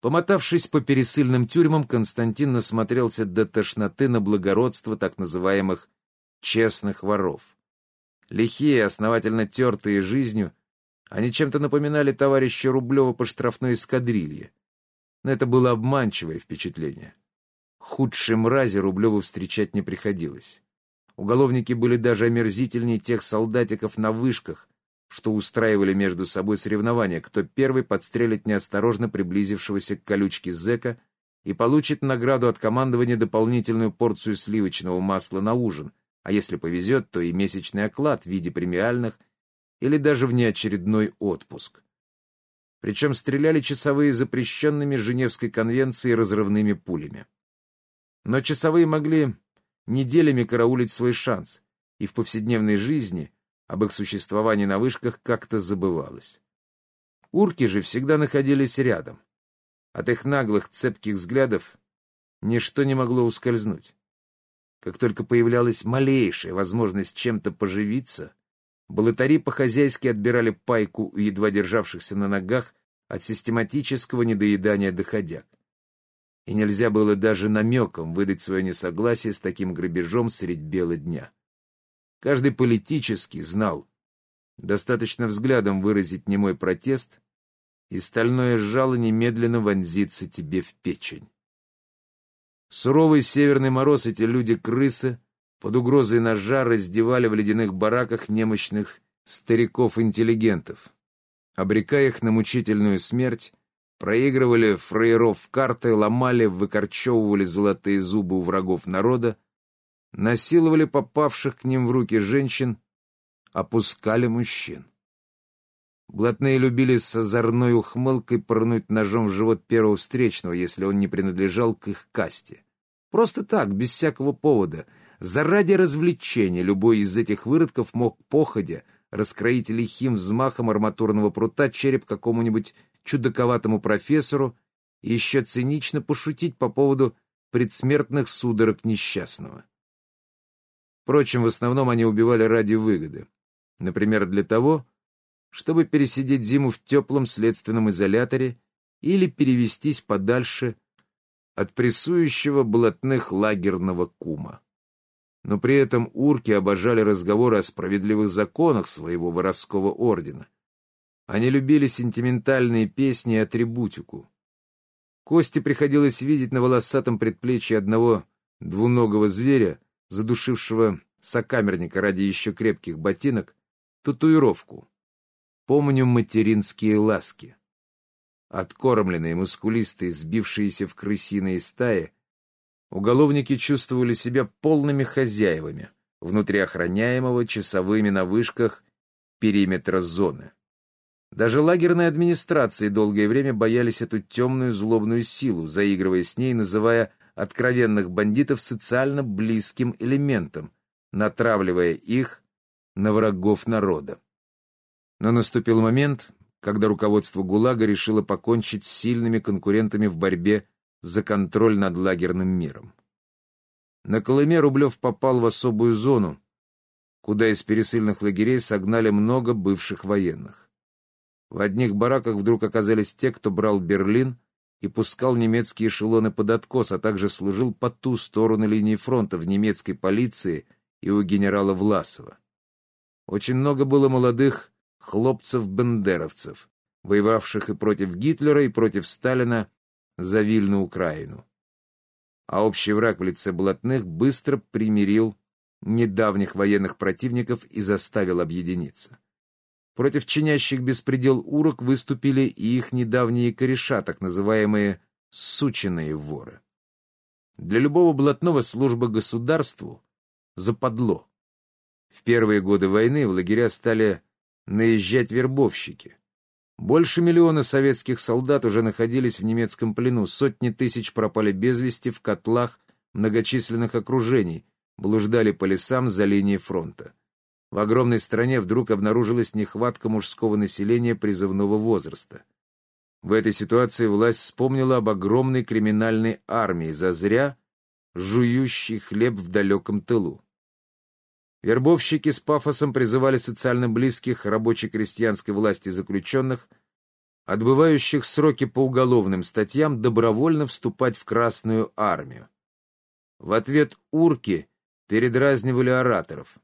Помотавшись по пересыльным тюрьмам, Константин насмотрелся до тошноты на благородство так называемых «честных воров». Лихие, основательно тертые жизнью, они чем-то напоминали товарища Рублева по штрафной эскадрилье. Но это было обманчивое впечатление. Худшей мрази Рублеву встречать не приходилось. Уголовники были даже омерзительнее тех солдатиков на вышках, что устраивали между собой соревнования, кто первый подстрелит неосторожно приблизившегося к колючке зэка и получит награду от командования дополнительную порцию сливочного масла на ужин, а если повезет, то и месячный оклад в виде премиальных или даже внеочередной отпуск. Причем стреляли часовые запрещенными Женевской конвенцией разрывными пулями. Но часовые могли неделями караулить свой шанс, и в повседневной жизни об их существовании на вышках как-то забывалось. Урки же всегда находились рядом. От их наглых, цепких взглядов ничто не могло ускользнуть. Как только появлялась малейшая возможность чем-то поживиться, Болотари по-хозяйски отбирали пайку у едва державшихся на ногах от систематического недоедания доходяг. И нельзя было даже намеком выдать свое несогласие с таким грабежом средь бела дня. Каждый политический знал, достаточно взглядом выразить немой протест, и стальное жало немедленно вонзится тебе в печень. Суровый северный мороз эти люди-крысы под угрозой ножа раздевали в ледяных бараках немощных стариков-интеллигентов, обрекая их на мучительную смерть, проигрывали фраеров в карты, ломали, выкорчевывали золотые зубы у врагов народа, насиловали попавших к ним в руки женщин, опускали мужчин. Блатные любили с озорной ухмылкой пырнуть ножом в живот первого встречного, если он не принадлежал к их касте. Просто так, без всякого повода — Заради развлечения любой из этих выродков мог походя раскроить лихим взмахом арматурного прута череп какому-нибудь чудаковатому профессору и еще цинично пошутить по поводу предсмертных судорог несчастного. Впрочем, в основном они убивали ради выгоды. Например, для того, чтобы пересидеть зиму в теплом следственном изоляторе или перевестись подальше от прессующего блатных лагерного кума но при этом урки обожали разговоры о справедливых законах своего воровского ордена. Они любили сентиментальные песни и атрибутику. Кости приходилось видеть на волосатом предплечье одного двуногого зверя, задушившего сокамерника ради еще крепких ботинок, татуировку. Помню материнские ласки. Откормленные, мускулистые, сбившиеся в крысиные стаи, Уголовники чувствовали себя полными хозяевами внутри охраняемого часовыми на вышках периметра зоны. Даже лагерные администрации долгое время боялись эту темную злобную силу, заигрывая с ней, называя откровенных бандитов социально близким элементом, натравливая их на врагов народа. Но наступил момент, когда руководство ГУЛАГа решило покончить с сильными конкурентами в борьбе за контроль над лагерным миром. На Колыме Рублев попал в особую зону, куда из пересыльных лагерей согнали много бывших военных. В одних бараках вдруг оказались те, кто брал Берлин и пускал немецкие эшелоны под откос, а также служил по ту сторону линии фронта в немецкой полиции и у генерала Власова. Очень много было молодых хлопцев-бендеровцев, воевавших и против Гитлера, и против Сталина, за Вильну Украину. А общий враг в лице блатных быстро примирил недавних военных противников и заставил объединиться. Против чинящих беспредел урок выступили и их недавние кореша, так называемые «сучиные воры». Для любого блатного служба государству западло. В первые годы войны в лагеря стали наезжать вербовщики. Больше миллиона советских солдат уже находились в немецком плену, сотни тысяч пропали без вести в котлах многочисленных окружений, блуждали по лесам за линией фронта. В огромной стране вдруг обнаружилась нехватка мужского населения призывного возраста. В этой ситуации власть вспомнила об огромной криминальной армии, зазря жующей хлеб в далеком тылу. Вербовщики с пафосом призывали социально близких рабоче-крестьянской власти заключенных, отбывающих сроки по уголовным статьям, добровольно вступать в Красную армию. В ответ урки передразнивали ораторов.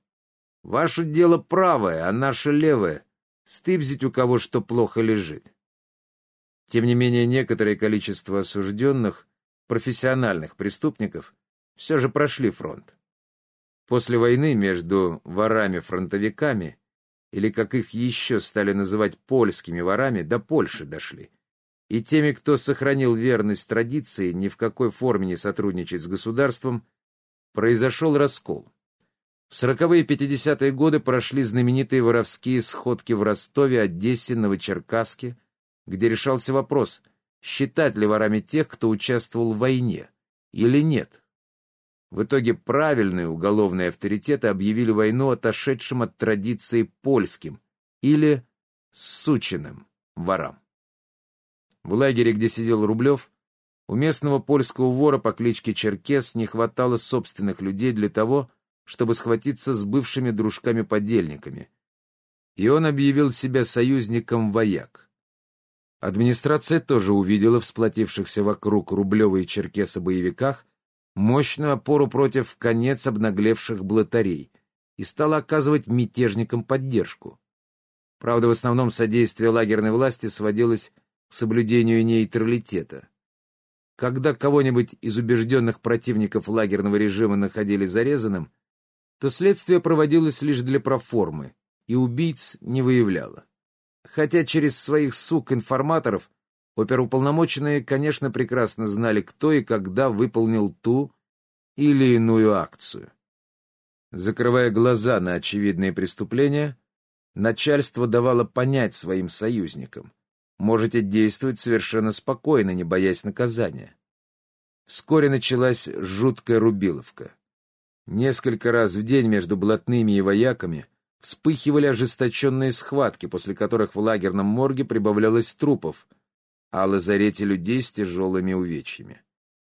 «Ваше дело правое, а наше левое. Стыбзить у кого что плохо лежит». Тем не менее, некоторое количество осужденных, профессиональных преступников, все же прошли фронт. После войны между ворами-фронтовиками, или как их еще стали называть польскими ворами, до Польши дошли, и теми, кто сохранил верность традиции, ни в какой форме не сотрудничать с государством, произошел раскол. В пятидесятые годы прошли знаменитые воровские сходки в Ростове, Одессе, Новочеркасске, где решался вопрос, считать ли ворами тех, кто участвовал в войне, или нет. В итоге правильные уголовные авторитеты объявили войну отошедшим от традиции польским или сучиным ворам. В лагере, где сидел Рублев, у местного польского вора по кличке Черкес не хватало собственных людей для того, чтобы схватиться с бывшими дружками-подельниками, и он объявил себя союзником вояк. Администрация тоже увидела в сплотившихся вокруг Рублева и Черкеса боевиках мощную опору против конец обнаглевших блатарей и стала оказывать мятежникам поддержку. Правда, в основном содействие лагерной власти сводилось к соблюдению нейтралитета. Когда кого-нибудь из убежденных противников лагерного режима находили зарезанным, то следствие проводилось лишь для проформы, и убийц не выявляло. Хотя через своих сук-информаторов оперуполномоченные, конечно, прекрасно знали, кто и когда выполнил ту или иную акцию. Закрывая глаза на очевидные преступления, начальство давало понять своим союзникам, можете действовать совершенно спокойно, не боясь наказания. Вскоре началась жуткая рубиловка. Несколько раз в день между блатными и вояками вспыхивали ожесточенные схватки, после которых в лагерном морге прибавлялось трупов, а лазарете людей с тяжелыми увечьями.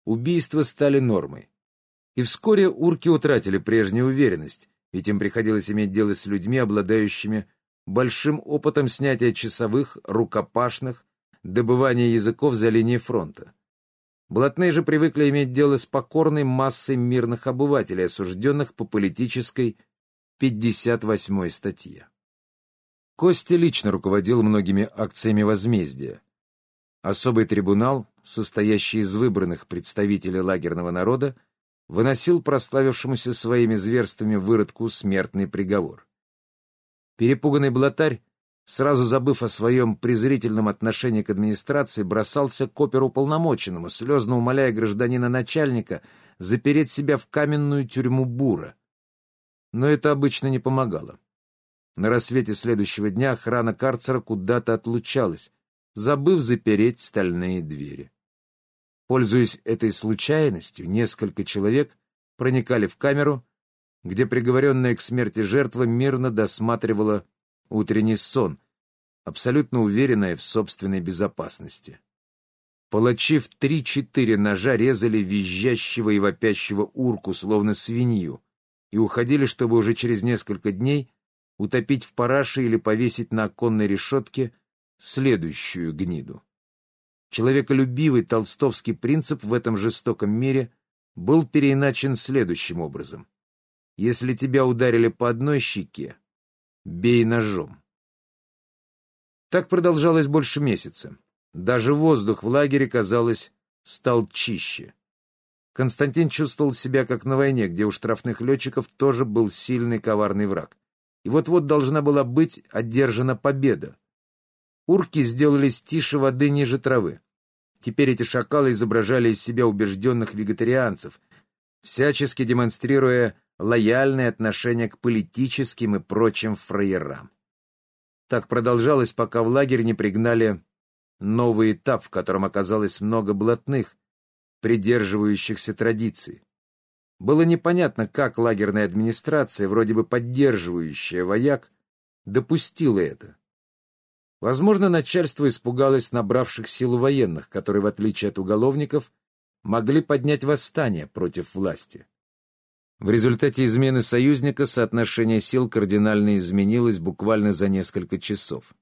Убийства стали нормой. И вскоре урки утратили прежнюю уверенность, ведь им приходилось иметь дело с людьми, обладающими большим опытом снятия часовых, рукопашных, добывания языков за линией фронта. Блатные же привыкли иметь дело с покорной массой мирных обывателей, осужденных по политической 58-й статье. Костя лично руководил многими акциями возмездия. Особый трибунал, состоящий из выбранных представителей лагерного народа, выносил прославившемуся своими зверствами выродку смертный приговор. Перепуганный блатарь, сразу забыв о своем презрительном отношении к администрации, бросался к оперуполномоченному, слезно умоляя гражданина-начальника запереть себя в каменную тюрьму Бура. Но это обычно не помогало. На рассвете следующего дня охрана карцера куда-то отлучалась, забыв запереть стальные двери. Пользуясь этой случайностью, несколько человек проникали в камеру, где приговоренная к смерти жертва мирно досматривала утренний сон, абсолютно уверенная в собственной безопасности. Палачи в три-четыре ножа резали визжащего и вопящего урку, словно свинью, и уходили, чтобы уже через несколько дней утопить в параше или повесить на оконной решетке следующую гниду. Человеколюбивый толстовский принцип в этом жестоком мире был переиначен следующим образом. Если тебя ударили по одной щеке, бей ножом. Так продолжалось больше месяца. Даже воздух в лагере, казалось, стал чище. Константин чувствовал себя как на войне, где у штрафных летчиков тоже был сильный коварный враг. И вот-вот должна была быть одержана победа. Урки сделались тише воды ниже травы. Теперь эти шакалы изображали из себя убежденных вегетарианцев, всячески демонстрируя лояльное отношение к политическим и прочим фраерам. Так продолжалось, пока в лагерь не пригнали новый этап, в котором оказалось много блатных, придерживающихся традиций. Было непонятно, как лагерная администрация, вроде бы поддерживающая вояк, допустила это. Возможно, начальство испугалось набравших силу военных, которые, в отличие от уголовников, могли поднять восстание против власти. В результате измены союзника соотношение сил кардинально изменилось буквально за несколько часов.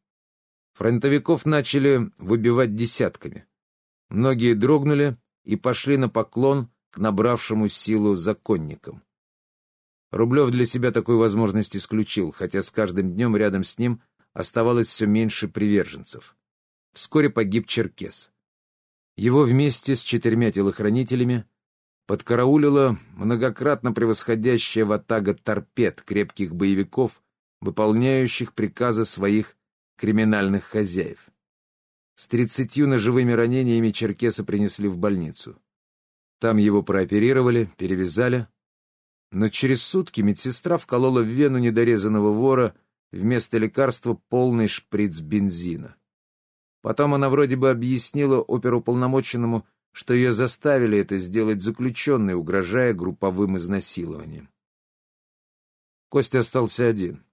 Фронтовиков начали выбивать десятками. Многие дрогнули и пошли на поклон к набравшему силу законникам. Рублев для себя такую возможность исключил, хотя с каждым днем рядом с ним оставалось все меньше приверженцев. Вскоре погиб Черкес. Его вместе с четырьмя телохранителями подкараулила многократно превосходящая ватага торпед крепких боевиков, выполняющих приказы своих криминальных хозяев. С тридцатью ножевыми ранениями Черкеса принесли в больницу. Там его прооперировали, перевязали, но через сутки медсестра вколола в вену недорезанного вора вместо лекарства полный шприц бензина. Потом она вроде бы объяснила оперуполномоченному, что ее заставили это сделать заключенные, угрожая групповым изнасилованием. Костя остался один.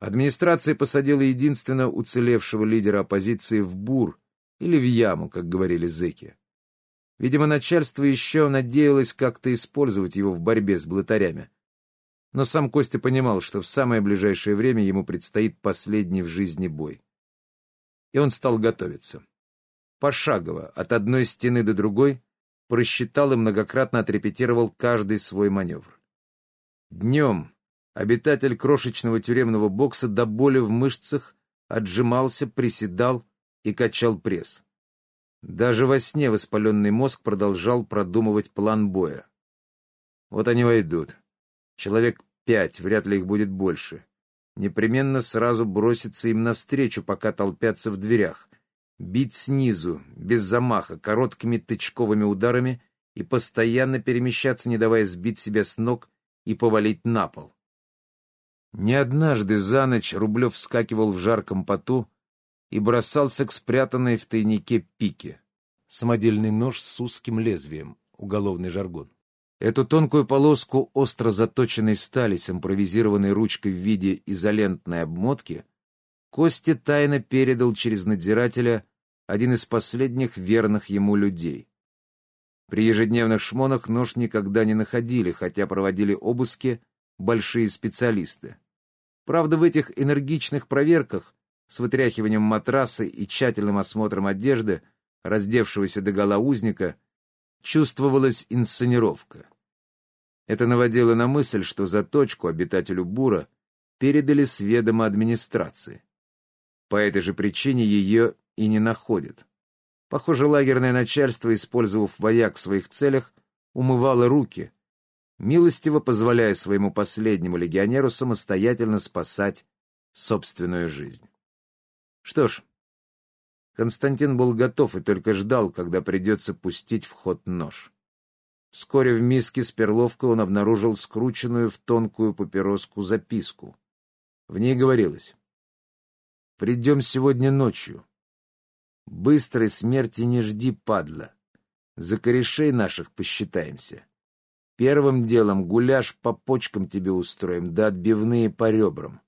Администрация посадила единственно уцелевшего лидера оппозиции в бур или в яму, как говорили зэки. Видимо, начальство еще надеялось как-то использовать его в борьбе с блатарями. Но сам Костя понимал, что в самое ближайшее время ему предстоит последний в жизни бой. И он стал готовиться пошагово, от одной стены до другой, просчитал и многократно отрепетировал каждый свой маневр. Днем обитатель крошечного тюремного бокса до боли в мышцах отжимался, приседал и качал пресс. Даже во сне воспаленный мозг продолжал продумывать план боя. Вот они войдут. Человек пять, вряд ли их будет больше. Непременно сразу бросится им навстречу, пока толпятся в дверях бить снизу, без замаха, короткими тычковыми ударами и постоянно перемещаться, не давая сбить себя с ног и повалить на пол. Не однажды за ночь Рублев вскакивал в жарком поту и бросался к спрятанной в тайнике пике. Самодельный нож с узким лезвием, уголовный жаргон. Эту тонкую полоску остро заточенной стали с импровизированной ручкой в виде изолентной обмотки Косте тайно передал через надзирателя один из последних верных ему людей. При ежедневных шмонах нож никогда не находили, хотя проводили обыски большие специалисты. Правда, в этих энергичных проверках с вытряхиванием матраса и тщательным осмотром одежды раздевшегося догола узника чувствовалась инсценировка. Это наводило на мысль, что заточку обитателю Бура передали с ведома администрации. По этой же причине ее и не находят. Похоже, лагерное начальство, использовав вояк в своих целях, умывало руки, милостиво позволяя своему последнему легионеру самостоятельно спасать собственную жизнь. Что ж, Константин был готов и только ждал, когда придется пустить в ход нож. Вскоре в миске с перловкой он обнаружил скрученную в тонкую папироску записку. В ней говорилось Придем сегодня ночью. Быстрой смерти не жди, падла. За корешей наших посчитаемся. Первым делом гуляш по почкам тебе устроим, да отбивные по ребрам.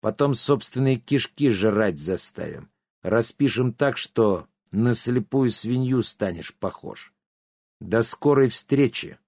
Потом собственные кишки жрать заставим. Распишем так, что на слепую свинью станешь похож. До скорой встречи,